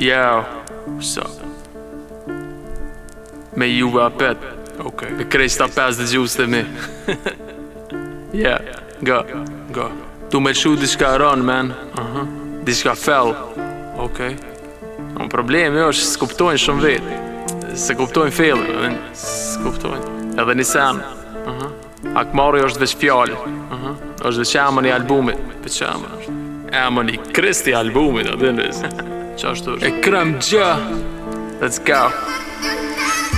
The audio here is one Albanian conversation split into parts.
Yeah, what's up? Me ju e apet Ok Me krejsh ta pes dhe gjus të mi Yeah, go Go Tu me shu di shka run, man uh -huh. Di shka fell Ok Un problem jo është s'kuptojnë shumë vet Se kuptojnë fail S'kuptojnë Edhe një sen uh -huh. Akmari është veç fjall uh -huh. është veç amën i albumit Për që amën është? Amën i kristi albumit, në dhe në Qashtu është E krem gjë Let's go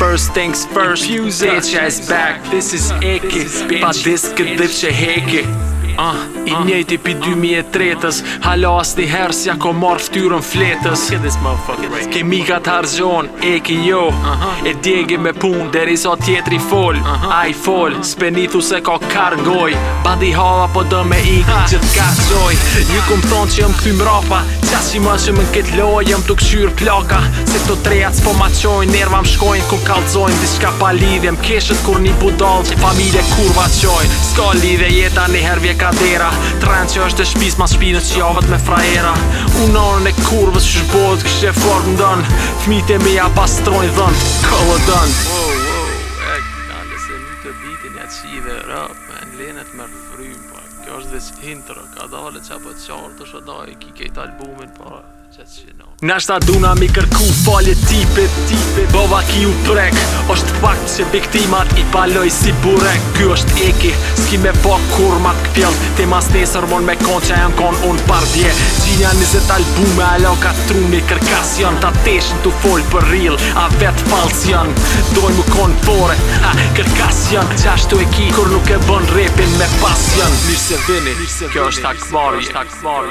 First things first Bitch is back This is Eki Pa disk këtë dhip që heki Uh, I uh, ah. njejti pi 2003-ës Halo asni herës si ko marrë ftyrën fletës Kemika t'harzion, eki jo E djegi me pun, deri sa tjetri fol uh I fol, spenithu se ka kargoj Badi hava po dë me ik, gjithka qoj Një kum thonë që jëm këty mrapa Qa si më që më këtë lojë, jëmë të këshyrë plaka Se të trejat s'po ma qojnë, nerva më shkojnë Kur kalzojnë, di shka pa lidhje Më keshët kur një budalë, që familje kurva qojnë Ska lidhje jeta, një hervje kadera Trenë që është e shpis, ma shpinë që javët me frajera Unë e kurvës që shbojt, kështë e fort në dënë me e meja pastrojnë dhënë, këllë dënë Wow, wow, e këtë nëllë të bitin e qive rëpë Në lenët më rëfrymë, Kjo është vetë intro, ka dalë çapo çort, është ai që ka këtë albumin pa po, Nga shta duna mi kërku falje tipe, tipe Bova ki u prek, është pak që biktimat i paloj si burek Ky është eki, s'ki me po kur mat këpjell Te mas nesër mon me kon që janë kon unë pardje Gjinja nizet albume, alo ka trumi kërkas janë Ta teshën të fol për ril, a vet falsjon janë Doj mu kon fore, a kërkas janë Qashtu e ki, kur nuk e bon repin me pas janë Mirë se kjo është akbari, është akbari.